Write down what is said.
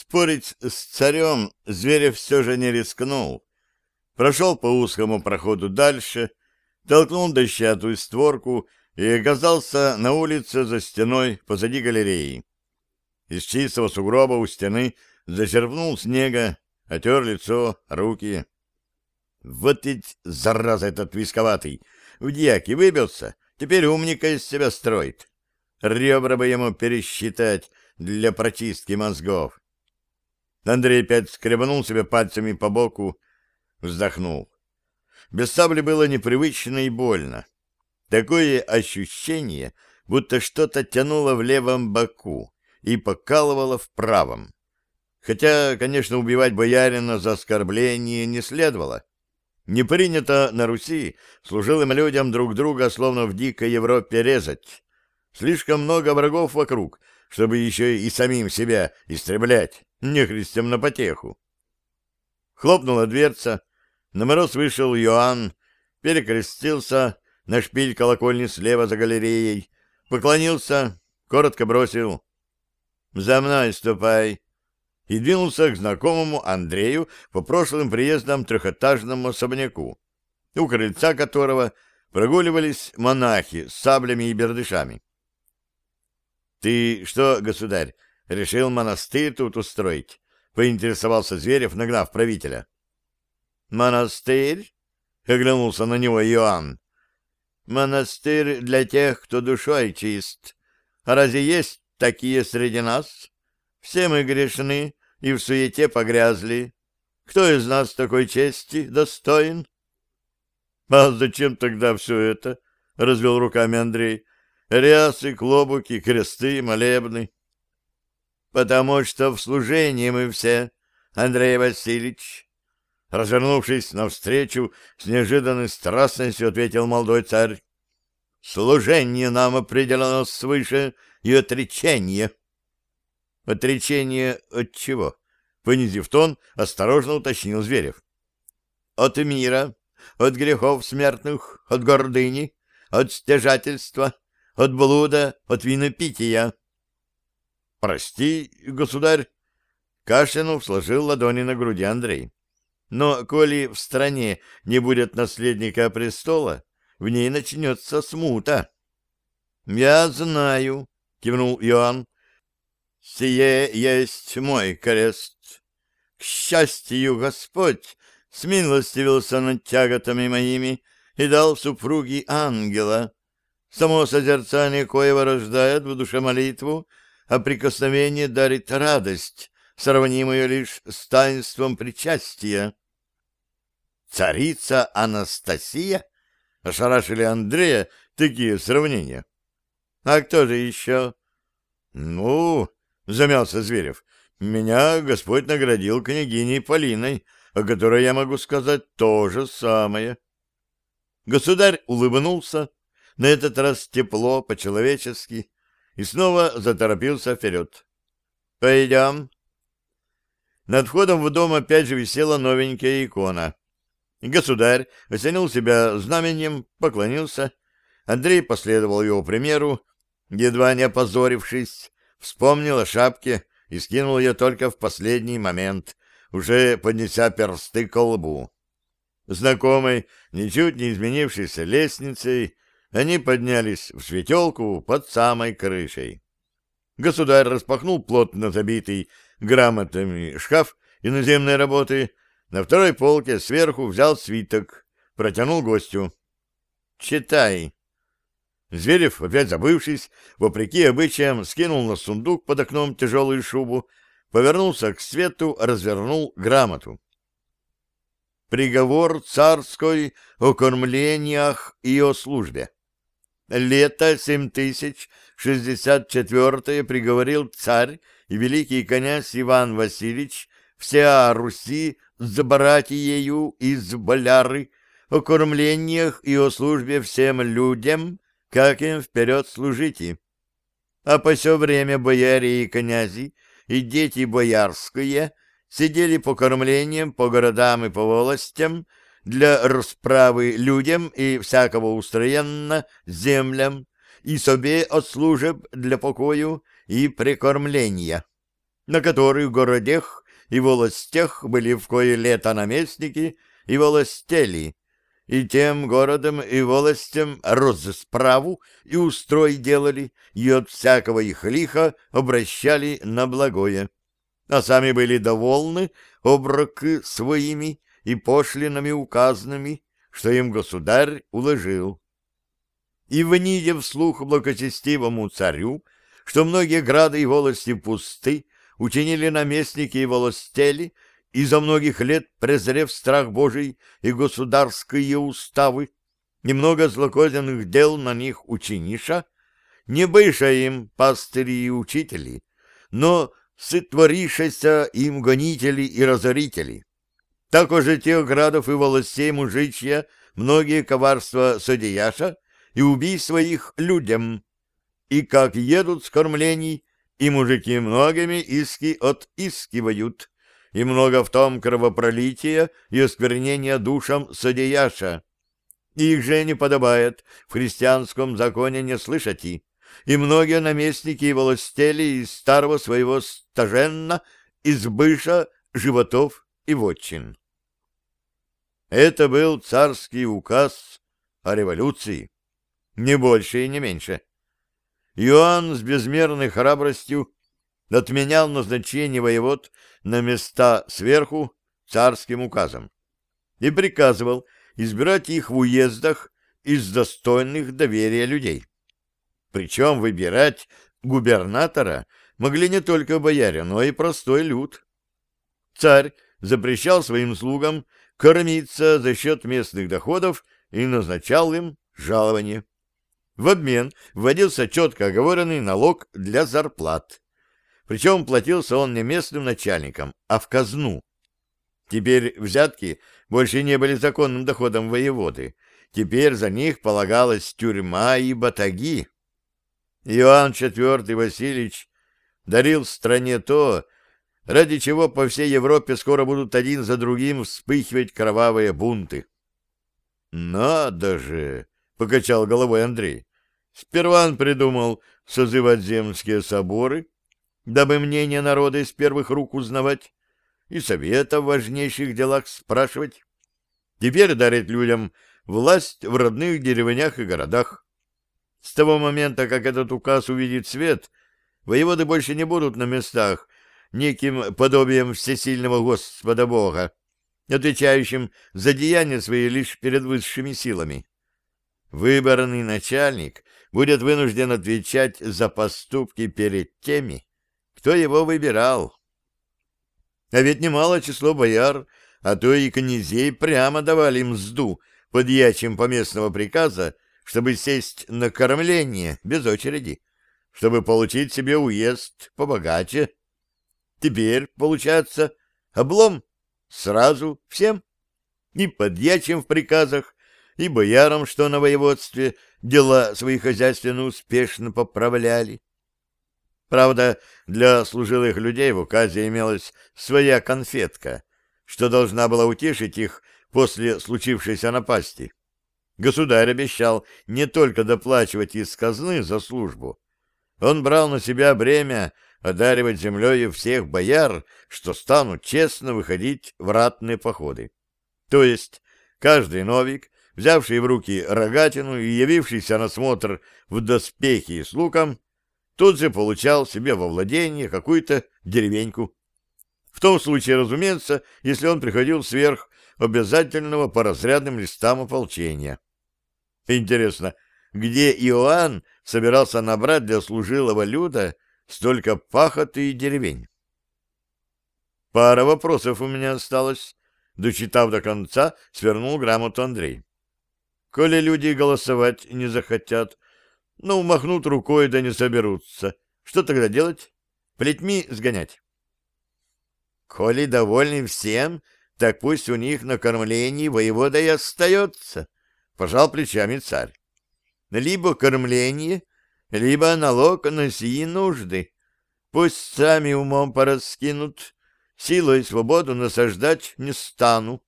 Спорить с царем Зверев все же не рискнул. Прошел по узкому проходу дальше, толкнул дощатую створку и оказался на улице за стеной позади галереи. Из чистого сугроба у стены зачерпнул снега, отер лицо, руки. Вот ведь зараза этот висковатый! В дьяки выбился, теперь умника из себя строит. Ребра бы ему пересчитать для прочистки мозгов. Андрей опять скребнул себе пальцами по боку, вздохнул. Без сабли было непривычно и больно. Такое ощущение, будто что-то тянуло в левом боку и покалывало в правом. Хотя, конечно, убивать боярина за оскорбление не следовало. Не принято на Руси служилым людям друг друга, словно в дикой Европе, резать. Слишком много врагов вокруг, чтобы еще и самим себя истреблять, нехристям на потеху. Хлопнула дверца, на мороз вышел Иоанн, перекрестился на шпиль колокольни слева за галереей, поклонился, коротко бросил «За мной ступай!» и двинулся к знакомому Андрею по прошлым приездам трехэтажному особняку, у крыльца которого прогуливались монахи с саблями и бердышами. — Ты что, государь, решил монастырь тут устроить? — поинтересовался Зверев, нагнав правителя. — Монастырь? — оглянулся на него Иоанн. — Монастырь для тех, кто душой чист. А разве есть такие среди нас? Все мы грешны и в суете погрязли. Кто из нас такой чести достоин? — А зачем тогда все это? — развел руками Андрей. Рясы, клобуки, кресты, молебны. Потому что в служении мы все, Андрей Васильевич. Развернувшись навстречу, с неожиданной страстностью ответил молодой царь. Служение нам определено свыше и отречение. Отречение от чего? Понизив тон, осторожно уточнил Зверев. От мира, от грехов смертных, от гордыни, от стяжательства, от блуда, от винопития. — Прости, государь, — кашлянув сложил ладони на груди Андрей. — Но коли в стране не будет наследника престола, в ней начнется смута. — Я знаю, — кивнул Иоанн. — Сие есть мой крест. К счастью, Господь смилостивился над тяготами моими и дал супруге ангела, Само созерцание коего рождает в душе молитву, а прикосновение дарит радость, сравнимую лишь с таинством причастия. «Царица Анастасия?» — ошарашили Андрея такие сравнения. «А кто же еще?» «Ну...» — замялся Зверев. «Меня Господь наградил княгиней Полиной, о которой я могу сказать то же самое». Государь улыбнулся, на этот раз тепло, по-человечески, и снова заторопился вперед. «Пойдем». Над входом в дом опять же висела новенькая икона. Государь осенил себя знаменем, поклонился. Андрей последовал его примеру, едва не опозорившись, вспомнил о шапке и скинул ее только в последний момент, уже поднеся персты к лбу. Знакомой, ничуть не изменившейся лестницей, они поднялись в светелку под самой крышей. Государь распахнул плотно забитый грамотами шкаф иноземной работы, на второй полке сверху взял свиток, протянул гостю. «Читай». Зверев, опять забывшись, вопреки обычаям, скинул на сундук под окном тяжелую шубу, повернулся к свету, развернул грамоту. Приговор царской о кормлениях и о службе. Лето 7064 приговорил царь и великий князь Иван Васильевич вся Руси с братьею из боляры о кормлениях и о службе всем людям, как им вперед служите. А по все время бояре и князи и дети боярские сидели по кормлениям по городам и по волостям, для расправы людям и всякого устроенно землям, и собе отслужеб для покою и прикормления. на которых городех и волостях были в кое лето наместники и волостели, и тем городом и волостям розсправу и устрой делали, и от всякого их лиха обращали на благое. А сами были довольны оброки своими и пошлинами указанными, что им государь уложил. И вниде вслух благочестивому царю, что многие грады и волости пусты, учинили наместники и волостели, и за многих лет, презрев страх Божий и государские уставы, немного злокозненных дел на них учиниша, не быша им пастыри и учители, но сотворишися им гонители и разорители. Так уже тех градов и волостей мужичья многие коварства содеяша и убийства их людям, и как едут с кормлений, и мужики многими иски отискивают, и много в том кровопролития и осквернения душам содеяша. Их же не подобает в христианском законе не слышать и, и многие наместники и властели из старого своего стаженна, из быша, животов и вотчин. Это был царский указ о революции, не больше и не меньше. Иоанн с безмерной храбростью отменял назначение воевод на места сверху царским указом и приказывал избирать их в уездах из достойных доверия людей. Причем выбирать губернатора могли не только бояре, но и простой люд. Царь запрещал своим слугам кормиться за счет местных доходов и назначал им жалование. В обмен вводился четко оговоренный налог для зарплат. Причем платился он не местным начальникам, а в казну. Теперь взятки больше не были законным доходом воеводы. Теперь за них полагалась тюрьма и батаги. Иоанн IV Васильевич дарил стране то, ради чего по всей Европе скоро будут один за другим вспыхивать кровавые бунты. «Надо же!» — покачал головой Андрей. «Сперва он придумал созывать земские соборы, дабы мнение народа из первых рук узнавать и совета в важнейших делах спрашивать. Теперь дарит людям власть в родных деревнях и городах. С того момента, как этот указ увидит свет, воеводы больше не будут на местах неким подобием всесильного Господа Бога, отвечающим за деяния свои лишь перед высшими силами. Выбранный начальник будет вынужден отвечать за поступки перед теми, кто его выбирал. А ведь немало число бояр, а то и князей прямо давали мзду под ячим поместного приказа, чтобы сесть на кормление без очереди, чтобы получить себе уезд побогаче. Теперь, получается, облом сразу всем, и подьячим в приказах, и боярам, что на воеводстве дела свои хозяйственно успешно поправляли. Правда, для служилых людей в указе имелась своя конфетка, что должна была утешить их после случившейся напасти. Государь обещал не только доплачивать из казны за службу. Он брал на себя бремя одаривать землею всех бояр, что станут честно выходить в ратные походы. То есть каждый новик, взявший в руки рогатину и явившийся на смотр в доспехи с луком, тут же получал себе во владение какую-то деревеньку. В том случае, разумеется, если он приходил сверх обязательного по разрядным листам ополчения. Интересно, где Иоанн собирался набрать для служилого люда столько пахоты и деревень? Пара вопросов у меня осталось. Дочитав до конца, свернул грамоту Андрей. Коли люди голосовать не захотят, ну, махнут рукой, да не соберутся. Что тогда делать? Плетьми сгонять? Коли довольны всем, так пусть у них на кормлении воевода и остается, — пожал плечами царь. Либо кормление, либо налог на сии нужды. Пусть сами умом пораскинут, силой свободу насаждать не стану.